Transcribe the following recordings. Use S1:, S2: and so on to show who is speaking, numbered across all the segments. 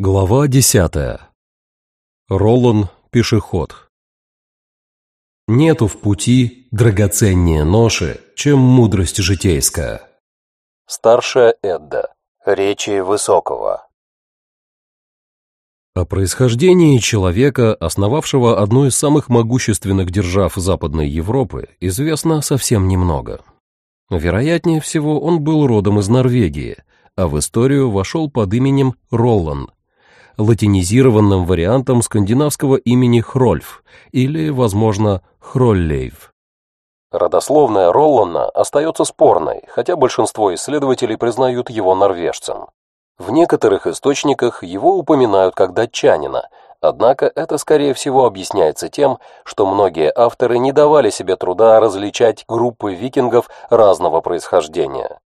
S1: Глава десятая. Ролан пешеход. Нету в пути драгоценнее ноши, чем мудрость житейская.
S2: Старшая Эдда. Речи Высокого.
S1: О происхождении человека, основавшего одну из самых могущественных держав Западной Европы, известно совсем немного. Вероятнее всего, он был родом из Норвегии, а в историю вошел под именем Ролан – латинизированным вариантом скандинавского имени Хрольф или, возможно, Хроллейв.
S2: Родословная Роллана остается спорной, хотя большинство исследователей признают его норвежцем. В некоторых источниках его упоминают как датчанина, однако это, скорее всего, объясняется тем, что многие авторы не давали себе труда различать группы викингов разного происхождения.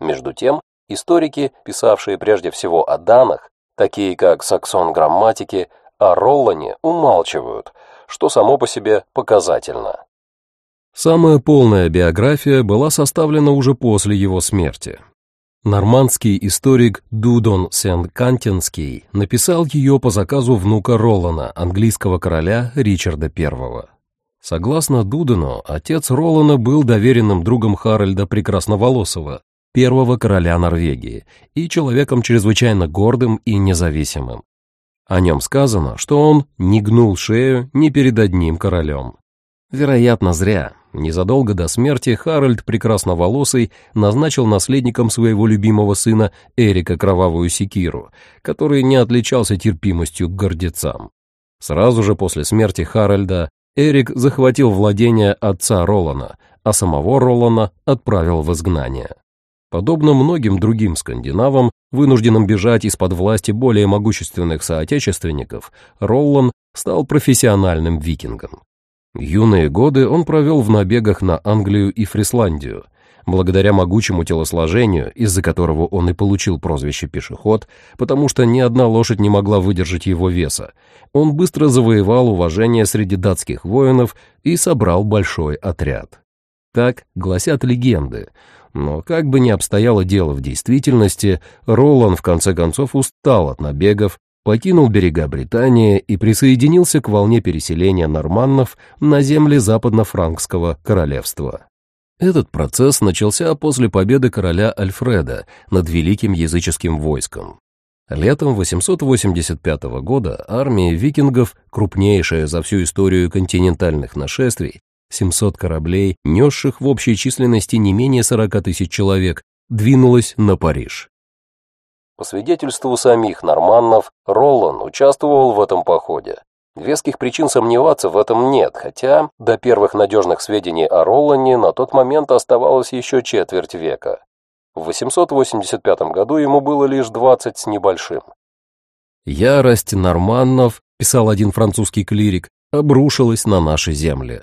S2: Между тем, историки, писавшие прежде всего о данах, такие как саксон грамматики, о Роллане умалчивают, что само по себе показательно.
S1: Самая полная биография была составлена уже после его смерти. Нормандский историк Дудон Сен-Кантинский написал ее по заказу внука Ролана, английского короля Ричарда I. Согласно Дудону, отец Ролана был доверенным другом Харальда Прекрасноволосого, первого короля Норвегии, и человеком чрезвычайно гордым и независимым. О нем сказано, что он не гнул шею ни перед одним королем. Вероятно, зря. Незадолго до смерти Харальд Прекрасноволосый назначил наследником своего любимого сына Эрика Кровавую Секиру, который не отличался терпимостью к гордецам. Сразу же после смерти Харальда Эрик захватил владение отца Ролана, а самого Ролана отправил в изгнание. Подобно многим другим скандинавам, вынужденным бежать из-под власти более могущественных соотечественников, Роллан стал профессиональным викингом. Юные годы он провел в набегах на Англию и Фрисландию. Благодаря могучему телосложению, из-за которого он и получил прозвище «пешеход», потому что ни одна лошадь не могла выдержать его веса, он быстро завоевал уважение среди датских воинов и собрал большой отряд. Так гласят легенды, но как бы ни обстояло дело в действительности, Ролан в конце концов устал от набегов, покинул берега Британии и присоединился к волне переселения норманнов на земли западно-франкского королевства. Этот процесс начался после победы короля Альфреда над великим языческим войском. Летом 885 года армия викингов, крупнейшая за всю историю континентальных нашествий, 700 кораблей, несших в общей численности не менее 40 тысяч человек, двинулась на Париж.
S2: По свидетельству самих норманнов, Роллан участвовал в этом походе. Веских причин сомневаться в этом нет, хотя до первых надежных сведений о Роллане на тот момент оставалось еще четверть века. В 885 году ему было лишь 20 с небольшим.
S1: «Ярость норманнов», — писал один французский клирик, — обрушилась на наши земли.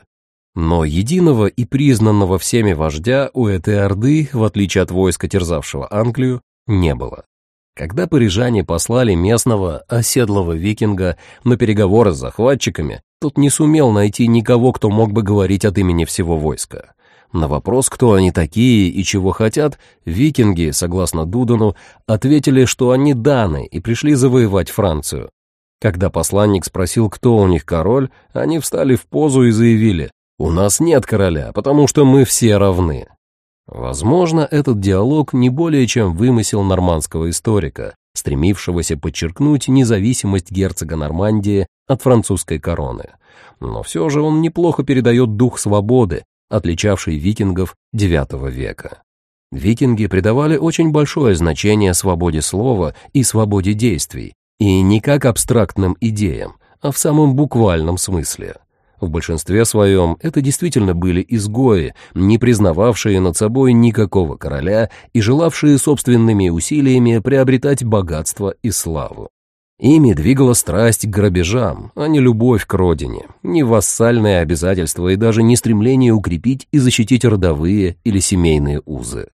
S1: Но единого и признанного всеми вождя у этой орды, в отличие от войска, терзавшего Англию, не было. Когда парижане послали местного оседлого викинга на переговоры с захватчиками, тот не сумел найти никого, кто мог бы говорить от имени всего войска. На вопрос, кто они такие и чего хотят, викинги, согласно Дудану, ответили, что они даны и пришли завоевать Францию. Когда посланник спросил, кто у них король, они встали в позу и заявили у нас нет короля, потому что мы все равны. Возможно, этот диалог не более чем вымысел нормандского историка, стремившегося подчеркнуть независимость герцога Нормандии от французской короны. Но все же он неплохо передает дух свободы, отличавший викингов IX века. Викинги придавали очень большое значение свободе слова и свободе действий, и не как абстрактным идеям, а в самом буквальном смысле. В большинстве своем это действительно были изгои, не признававшие над собой никакого короля и желавшие собственными усилиями приобретать богатство и славу. Ими двигала страсть к грабежам, а не любовь к родине, не вассальные обязательства и даже не стремление укрепить и защитить родовые или семейные узы.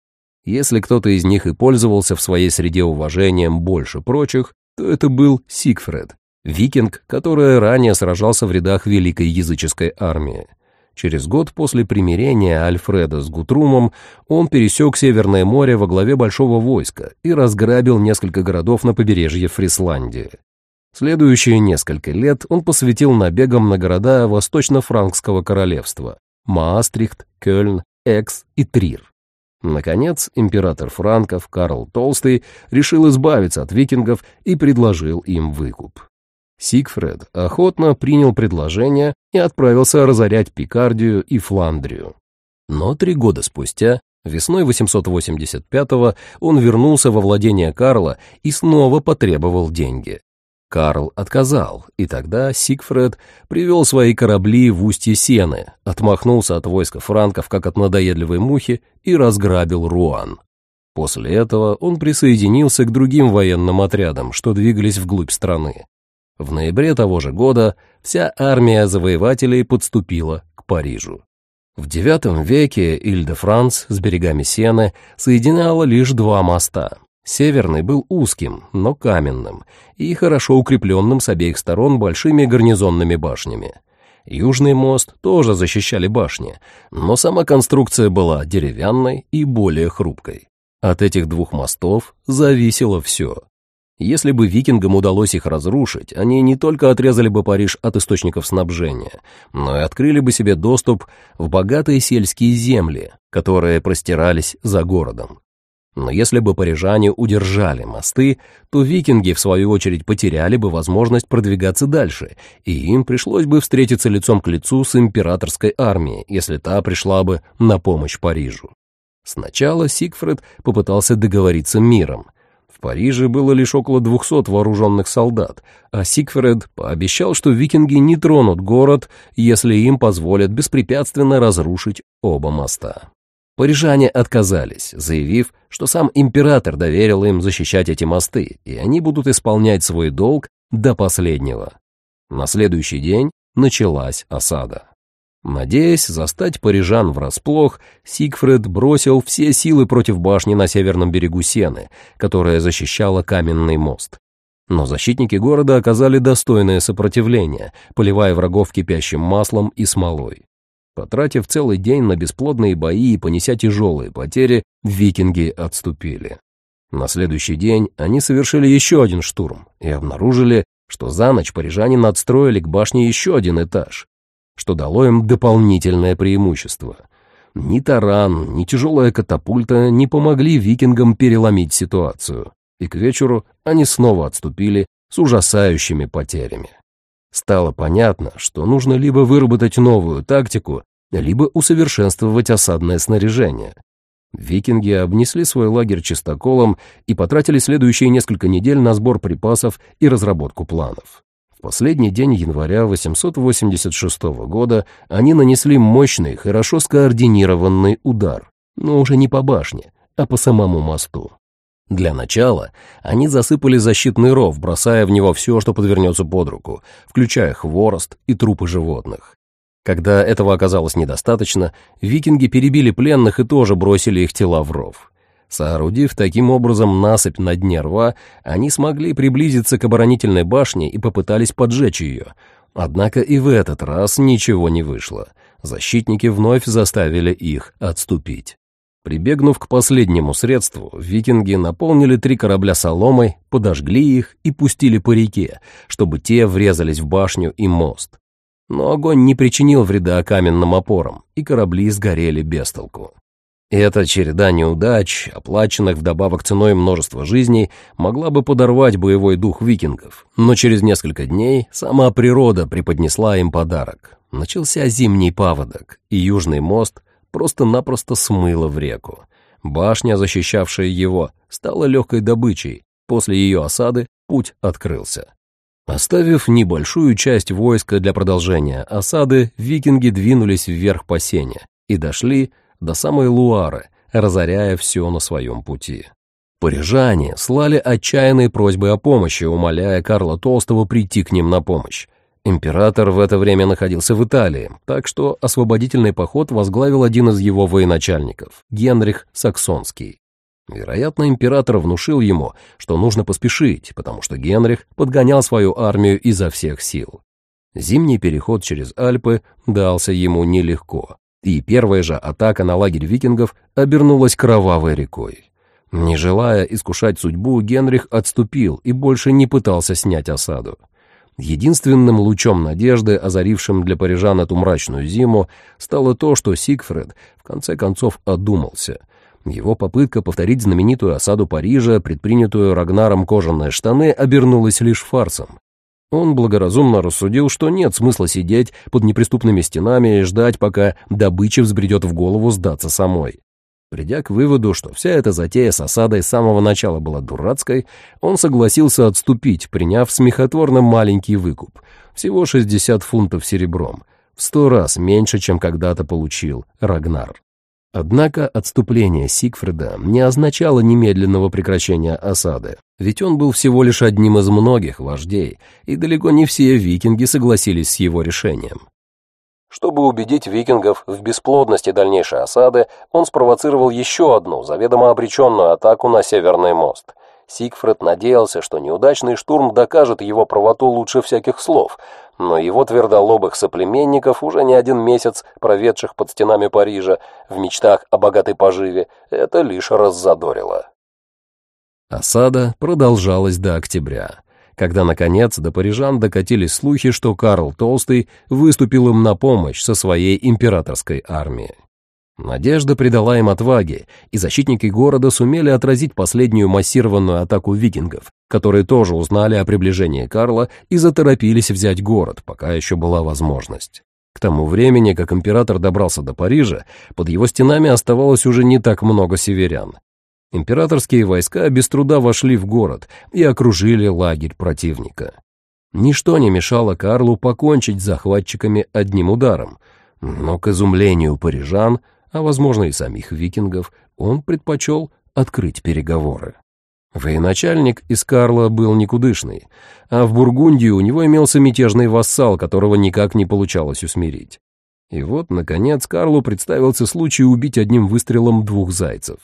S1: Если кто-то из них и пользовался в своей среде уважением больше прочих, то это был Сигфред, викинг, который ранее сражался в рядах Великой языческой армии. Через год после примирения Альфреда с Гутрумом он пересек Северное море во главе большого войска и разграбил несколько городов на побережье Фрисландии. Следующие несколько лет он посвятил набегам на города Восточно-Франкского королевства – Маастрихт, Кёльн, Экс и Трир. Наконец, император франков Карл Толстый решил избавиться от викингов и предложил им выкуп. Сигфред охотно принял предложение и отправился разорять Пикардию и Фландрию. Но три года спустя, весной 885-го, он вернулся во владение Карла и снова потребовал деньги. Карл отказал, и тогда Сигфред привел свои корабли в устье Сены, отмахнулся от войска франков, как от надоедливой мухи, и разграбил Руан. После этого он присоединился к другим военным отрядам, что двигались вглубь страны. В ноябре того же года вся армия завоевателей подступила к Парижу. В IX веке Иль-де-Франс с берегами Сены соединяла лишь два моста. Северный был узким, но каменным и хорошо укрепленным с обеих сторон большими гарнизонными башнями. Южный мост тоже защищали башни, но сама конструкция была деревянной и более хрупкой. От этих двух мостов зависело все. Если бы викингам удалось их разрушить, они не только отрезали бы Париж от источников снабжения, но и открыли бы себе доступ в богатые сельские земли, которые простирались за городом. Но если бы парижане удержали мосты, то викинги, в свою очередь, потеряли бы возможность продвигаться дальше, и им пришлось бы встретиться лицом к лицу с императорской армией, если та пришла бы на помощь Парижу. Сначала Сигфрид попытался договориться миром, в Париже было лишь около 200 вооруженных солдат, а Сигфред пообещал, что викинги не тронут город, если им позволят беспрепятственно разрушить оба моста. Парижане отказались, заявив, что сам император доверил им защищать эти мосты, и они будут исполнять свой долг до последнего. На следующий день началась осада. Надеясь застать парижан врасплох, Сигфред бросил все силы против башни на северном берегу Сены, которая защищала каменный мост. Но защитники города оказали достойное сопротивление, поливая врагов кипящим маслом и смолой. Потратив целый день на бесплодные бои и понеся тяжелые потери, викинги отступили. На следующий день они совершили еще один штурм и обнаружили, что за ночь парижане надстроили к башне еще один этаж, что дало им дополнительное преимущество. Ни таран, ни тяжелая катапульта не помогли викингам переломить ситуацию, и к вечеру они снова отступили с ужасающими потерями. Стало понятно, что нужно либо выработать новую тактику, либо усовершенствовать осадное снаряжение. Викинги обнесли свой лагерь чистоколом и потратили следующие несколько недель на сбор припасов и разработку планов последний день января 886 года они нанесли мощный, хорошо скоординированный удар, но уже не по башне, а по самому мосту. Для начала они засыпали защитный ров, бросая в него все, что подвернется под руку, включая хворост и трупы животных. Когда этого оказалось недостаточно, викинги перебили пленных и тоже бросили их тела в ров. Соорудив таким образом насыпь на дне рва, они смогли приблизиться к оборонительной башне и попытались поджечь ее. Однако и в этот раз ничего не вышло. Защитники вновь заставили их отступить. Прибегнув к последнему средству, викинги наполнили три корабля соломой, подожгли их и пустили по реке, чтобы те врезались в башню и мост. Но огонь не причинил вреда каменным опорам, и корабли сгорели без толку. Эта череда неудач, оплаченных вдобавок ценой множества жизней, могла бы подорвать боевой дух викингов, но через несколько дней сама природа преподнесла им подарок. Начался зимний паводок, и южный мост просто-напросто смыло в реку. Башня, защищавшая его, стала легкой добычей. После ее осады путь открылся. Оставив небольшую часть войска для продолжения осады, викинги двинулись вверх по сене и дошли до самой Луары, разоряя все на своем пути. Парижане слали отчаянные просьбы о помощи, умоляя Карла Толстого прийти к ним на помощь. Император в это время находился в Италии, так что освободительный поход возглавил один из его военачальников, Генрих Саксонский. Вероятно, император внушил ему, что нужно поспешить, потому что Генрих подгонял свою армию изо всех сил. Зимний переход через Альпы дался ему нелегко, и первая же атака на лагерь викингов обернулась кровавой рекой. Не желая искушать судьбу, Генрих отступил и больше не пытался снять осаду. Единственным лучом надежды, озарившим для парижан эту мрачную зиму, стало то, что Сигфред в конце концов одумался. Его попытка повторить знаменитую осаду Парижа, предпринятую Рагнаром кожаные штаны, обернулась лишь фарсом. Он благоразумно рассудил, что нет смысла сидеть под неприступными стенами и ждать, пока добыча взбредет в голову сдаться самой. Придя к выводу, что вся эта затея с осадой с самого начала была дурацкой, он согласился отступить, приняв смехотворно маленький выкуп, всего 60 фунтов серебром, в сто раз меньше, чем когда-то получил Рагнар. Однако отступление Сигфрида не означало немедленного прекращения осады, ведь он был всего лишь одним из многих вождей, и далеко не все викинги согласились с его решением.
S2: Чтобы убедить викингов в бесплодности дальнейшей осады, он спровоцировал еще одну, заведомо обреченную атаку на Северный мост. Сигфрид надеялся, что неудачный штурм докажет его правоту лучше всяких слов, но его твердолобых соплеменников, уже не один месяц проведших под стенами Парижа в мечтах о богатой поживе, это лишь раззадорило.
S1: Осада продолжалась до октября когда, наконец, до парижан докатились слухи, что Карл Толстый выступил им на помощь со своей императорской армией. Надежда придала им отваги, и защитники города сумели отразить последнюю массированную атаку викингов, которые тоже узнали о приближении Карла и заторопились взять город, пока еще была возможность. К тому времени, как император добрался до Парижа, под его стенами оставалось уже не так много северян, Императорские войска без труда вошли в город и окружили лагерь противника. Ничто не мешало Карлу покончить с захватчиками одним ударом, но к изумлению парижан, а возможно и самих викингов, он предпочел открыть переговоры. Военачальник из Карла был никудышный, а в Бургундии у него имелся мятежный вассал, которого никак не получалось усмирить. И вот, наконец, Карлу представился случай убить одним выстрелом двух зайцев.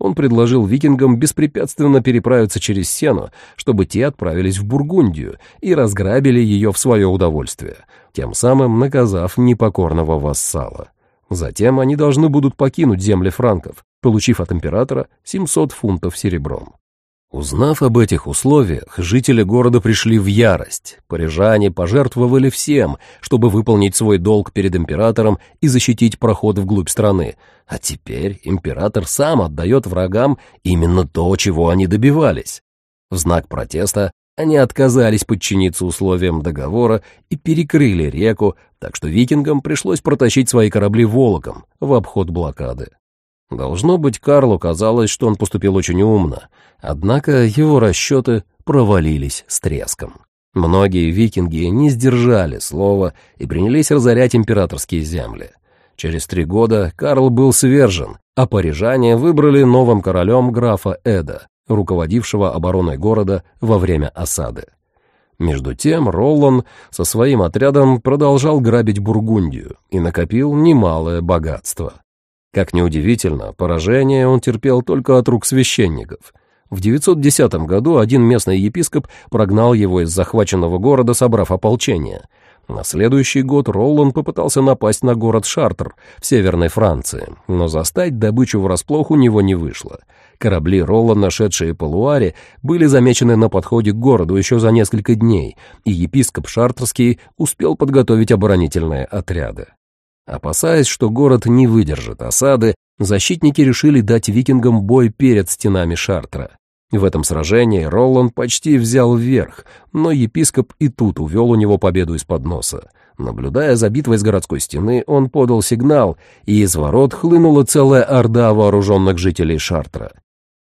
S1: Он предложил викингам беспрепятственно переправиться через Сену, чтобы те отправились в Бургундию и разграбили ее в свое удовольствие, тем самым наказав непокорного вассала. Затем они должны будут покинуть земли франков, получив от императора 700 фунтов серебром. Узнав об этих условиях, жители города пришли в ярость. Парижане пожертвовали всем, чтобы выполнить свой долг перед императором и защитить проход вглубь страны. А теперь император сам отдает врагам именно то, чего они добивались. В знак протеста они отказались подчиниться условиям договора и перекрыли реку, так что викингам пришлось протащить свои корабли волоком в обход блокады. Должно быть, Карлу казалось, что он поступил очень умно, однако его расчеты провалились с треском. Многие викинги не сдержали слова и принялись разорять императорские земли. Через три года Карл был свержен, а парижане выбрали новым королем графа Эда, руководившего обороной города во время осады. Между тем Роллан со своим отрядом продолжал грабить Бургундию и накопил немалое богатство. Как неудивительно, поражение он терпел только от рук священников. В 910 году один местный епископ прогнал его из захваченного города, собрав ополчение. На следующий год Роллан попытался напасть на город Шартер в северной Франции, но застать добычу врасплох у него не вышло. Корабли Роллана, шедшие по были замечены на подходе к городу еще за несколько дней, и епископ Шартерский успел подготовить оборонительные отряды. Опасаясь, что город не выдержит осады, защитники решили дать викингам бой перед стенами Шартра. В этом сражении Роланд почти взял вверх, но епископ и тут увел у него победу из-под носа. Наблюдая за битвой с городской стены, он подал сигнал, и из ворот хлынула целая орда вооруженных жителей Шартра.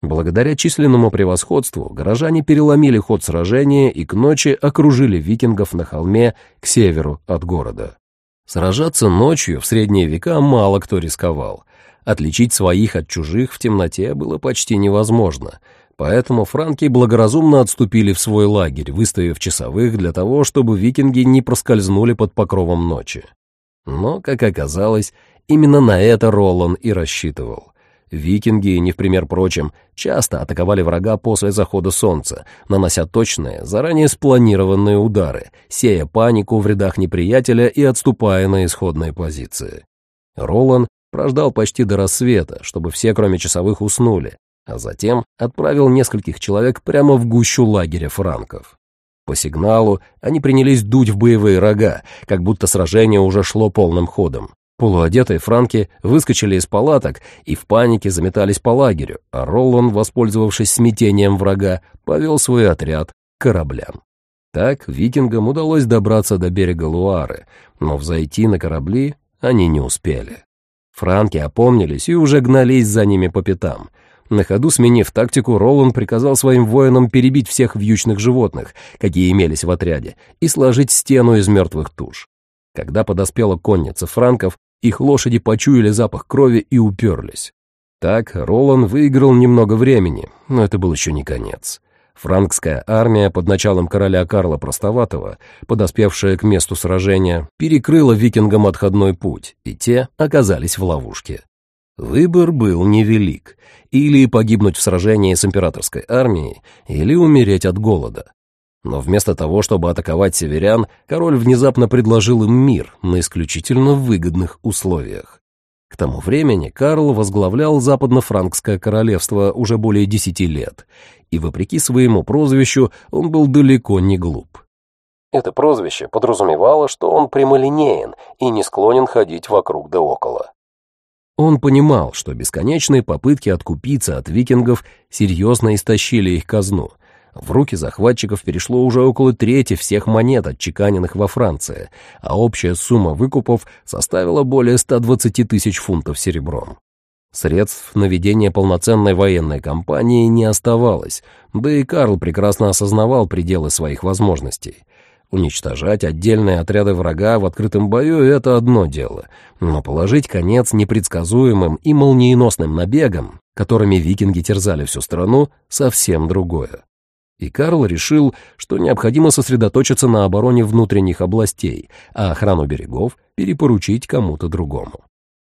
S1: Благодаря численному превосходству горожане переломили ход сражения и к ночи окружили викингов на холме к северу от города. Сражаться ночью в средние века мало кто рисковал. Отличить своих от чужих в темноте было почти невозможно, поэтому франки благоразумно отступили в свой лагерь, выставив часовых для того, чтобы викинги не проскользнули под покровом ночи. Но, как оказалось, именно на это Ролан и рассчитывал. Викинги, не в пример прочим, часто атаковали врага после захода солнца, нанося точные, заранее спланированные удары, сея панику в рядах неприятеля и отступая на исходные позиции. Ролан прождал почти до рассвета, чтобы все, кроме часовых, уснули, а затем отправил нескольких человек прямо в гущу лагеря франков. По сигналу они принялись дуть в боевые рога, как будто сражение уже шло полным ходом. Полуодетые франки выскочили из палаток и в панике заметались по лагерю, а Роллан, воспользовавшись смятением врага, повел свой отряд к кораблям. Так викингам удалось добраться до берега Луары, но взойти на корабли они не успели. Франки опомнились и уже гнались за ними по пятам. На ходу сменив тактику, Ролан приказал своим воинам перебить всех вьючных животных, какие имелись в отряде, и сложить стену из мертвых туш. Когда подоспела конница франков, их лошади почуяли запах крови и уперлись. Так Ролан выиграл немного времени, но это был еще не конец. Франкская армия под началом короля Карла Простоватого, подоспевшая к месту сражения, перекрыла викингам отходной путь, и те оказались в ловушке. Выбор был невелик — или погибнуть в сражении с императорской армией, или умереть от голода. Но вместо того, чтобы атаковать северян, король внезапно предложил им мир на исключительно выгодных условиях. К тому времени Карл возглавлял западно-франкское королевство уже более десяти лет, и, вопреки своему прозвищу, он был далеко не глуп.
S2: Это прозвище подразумевало, что он прямолинеен и не склонен ходить вокруг да около.
S1: Он понимал, что бесконечные попытки откупиться от викингов серьезно истощили их казну — в руки захватчиков перешло уже около трети всех монет, отчеканенных во Франции, а общая сумма выкупов составила более 120 тысяч фунтов серебром. Средств на ведение полноценной военной кампании не оставалось, да и Карл прекрасно осознавал пределы своих возможностей. Уничтожать отдельные отряды врага в открытом бою — это одно дело, но положить конец непредсказуемым и молниеносным набегам, которыми викинги терзали всю страну, совсем другое. И Карл решил, что необходимо сосредоточиться на обороне внутренних областей, а охрану берегов перепоручить кому-то другому.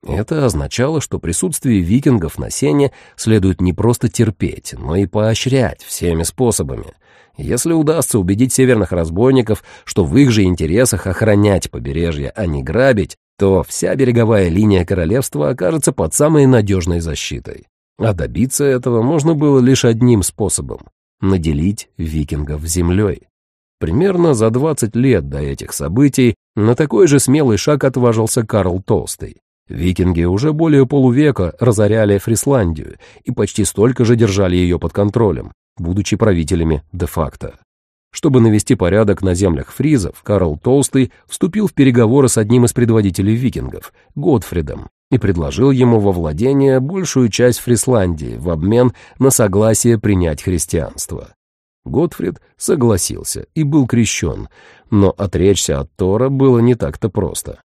S1: Это означало, что присутствие викингов на сене следует не просто терпеть, но и поощрять всеми способами. Если удастся убедить северных разбойников, что в их же интересах охранять побережье, а не грабить, то вся береговая линия королевства окажется под самой надежной защитой. А добиться этого можно было лишь одним способом наделить викингов землей. Примерно за 20 лет до этих событий на такой же смелый шаг отважился Карл Толстый. Викинги уже более полувека разоряли Фрисландию и почти столько же держали ее под контролем, будучи правителями де-факто. Чтобы навести порядок на землях фризов, Карл Толстый вступил в переговоры с одним из предводителей викингов, Готфридом, и предложил ему во владение большую часть Фрисландии в обмен на согласие принять христианство. Готфрид согласился и был крещен, но отречься от Тора было не так-то просто.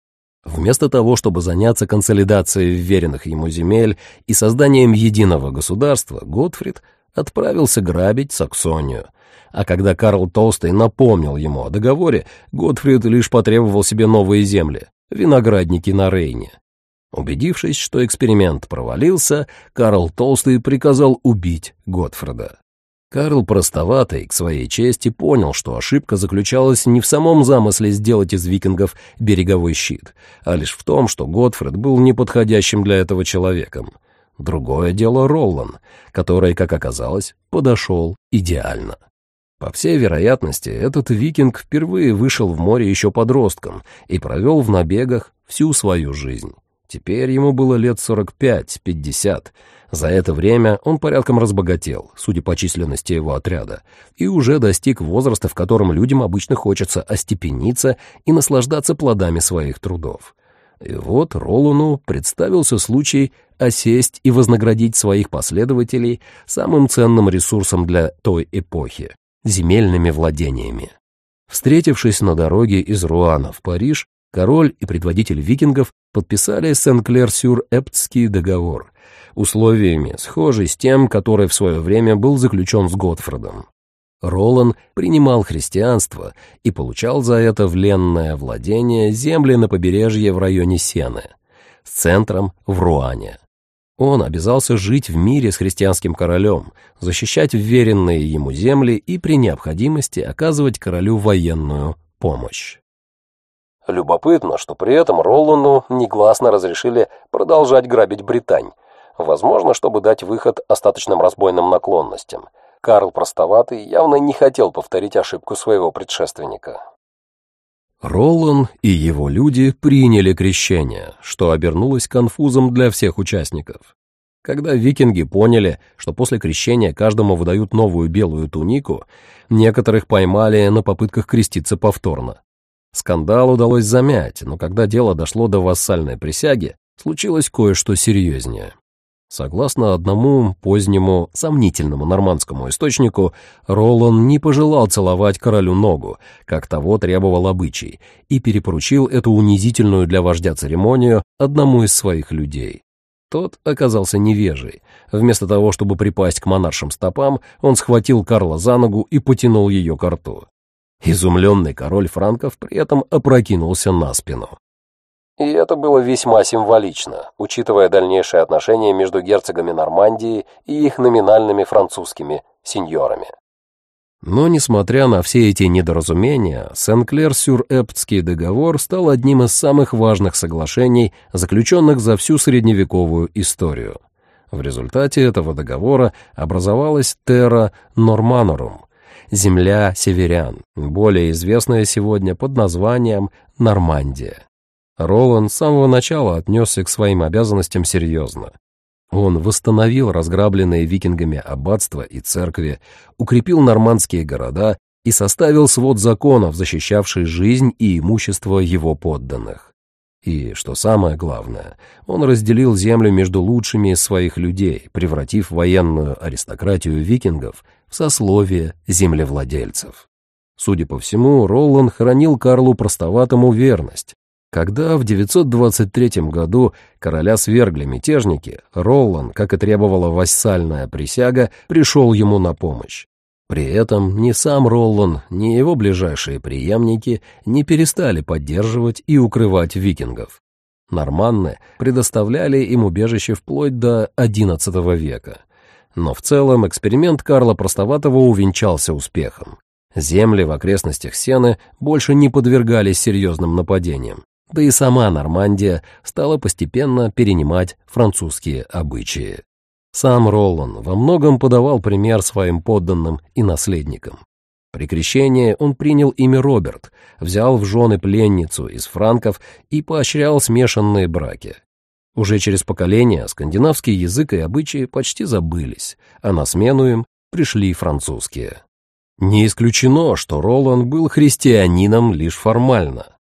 S1: Вместо того, чтобы заняться консолидацией вверенных ему земель и созданием единого государства, Готфрид отправился грабить Саксонию. А когда Карл Толстый напомнил ему о договоре, Готфрид лишь потребовал себе новые земли, виноградники на Рейне. Убедившись, что эксперимент провалился, Карл Толстый приказал убить Готфреда. Карл простоватый, к своей чести, понял, что ошибка заключалась не в самом замысле сделать из викингов береговой щит, а лишь в том, что Готфред был неподходящим для этого человеком. Другое дело Роллан, который, как оказалось, подошел идеально. По всей вероятности, этот викинг впервые вышел в море еще подростком и провел в набегах всю свою жизнь. Теперь ему было лет 45-50. За это время он порядком разбогател, судя по численности его отряда, и уже достиг возраста, в котором людям обычно хочется остепениться и наслаждаться плодами своих трудов. И вот Ролану представился случай осесть и вознаградить своих последователей самым ценным ресурсом для той эпохи — земельными владениями. Встретившись на дороге из Руана в Париж, король и предводитель викингов подписали Сен-Клер-Сюр-Эптский договор, условиями, схожий с тем, который в свое время был заключен с Готфредом. Ролан принимал христианство и получал за это вленное владение земли на побережье в районе Сены, с центром в Руане. Он обязался жить в мире с христианским королем, защищать вверенные ему земли и при необходимости оказывать королю военную помощь.
S2: Любопытно, что при этом Роллану негласно разрешили продолжать грабить Британь, возможно, чтобы дать выход остаточным разбойным наклонностям. Карл Простоватый явно не хотел повторить ошибку своего предшественника.
S1: Ролан и его люди приняли крещение, что обернулось конфузом для всех участников. Когда викинги поняли, что после крещения каждому выдают новую белую тунику, некоторых поймали на попытках креститься повторно. Скандал удалось замять, но когда дело дошло до вассальной присяги, случилось кое-что серьезнее. Согласно одному позднему сомнительному нормандскому источнику, Ролан не пожелал целовать королю ногу, как того требовал обычай, и перепоручил эту унизительную для вождя церемонию одному из своих людей. Тот оказался невежей. Вместо того, чтобы припасть к монаршим стопам, он схватил Карла за ногу и потянул ее к рту. Изумленный король франков при этом опрокинулся на спину.
S2: И это было весьма символично, учитывая дальнейшие отношения между герцогами Нормандии и их номинальными французскими сеньорами.
S1: Но, несмотря на все эти недоразумения, Сен-Клер-Сюр-Эптский договор стал одним из самых важных соглашений, заключенных за всю средневековую историю. В результате этого договора образовалась Терра Норманорум, земля северян, более известная сегодня под названием Нормандия. Роланд с самого начала отнесся к своим обязанностям серьезно. Он восстановил разграбленные викингами аббатства и церкви, укрепил нормандские города и составил свод законов, защищавший жизнь и имущество его подданных. И, что самое главное, он разделил землю между лучшими из своих людей, превратив военную аристократию викингов в сословие землевладельцев. Судя по всему, Роланд хранил Карлу Простоватому верность, когда в 923 году короля свергли мятежники, Роллан, как и требовала вассальная присяга, пришел ему на помощь. При этом ни сам Роллан, ни его ближайшие преемники не перестали поддерживать и укрывать викингов. Норманны предоставляли им убежище вплоть до XI века. Но в целом эксперимент Карла Простоватого увенчался успехом. Земли в окрестностях Сены больше не подвергались серьезным нападениям да и сама Нормандия стала постепенно перенимать французские обычаи. Сам Ролан во многом подавал пример своим подданным и наследникам. При крещении он принял имя Роберт, взял в жены пленницу из франков и поощрял смешанные браки. Уже через поколения скандинавский язык и обычаи почти забылись, а на смену им пришли французские. Не исключено, что Ролан был христианином лишь формально.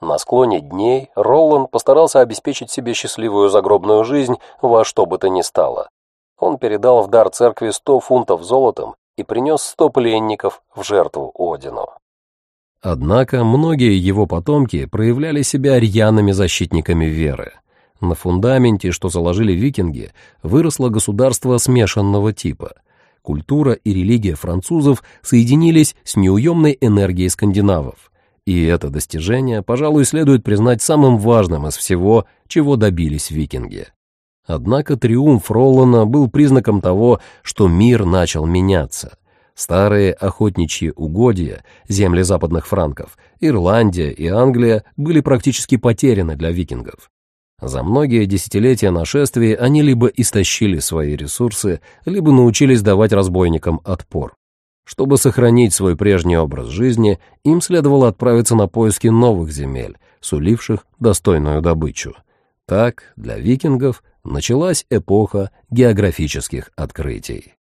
S2: На склоне дней Роланд постарался обеспечить себе счастливую загробную жизнь во что бы то ни стало. Он передал в дар церкви сто фунтов золотом и принес сто пленников в жертву Одину.
S1: Однако многие его потомки проявляли себя рьяными защитниками веры. На фундаменте, что заложили викинги, выросло государство смешанного типа. Культура и религия французов соединились с неуемной энергией скандинавов. И это достижение, пожалуй, следует признать самым важным из всего, чего добились викинги. Однако триумф Роллана был признаком того, что мир начал меняться. Старые охотничьи угодья, земли западных франков, Ирландия и Англия были практически потеряны для викингов. За многие десятилетия нашествий они либо истощили свои ресурсы, либо научились давать разбойникам отпор. Чтобы сохранить свой прежний образ жизни, им следовало отправиться на поиски новых земель, суливших достойную добычу. Так, для викингов началась эпоха географических открытий.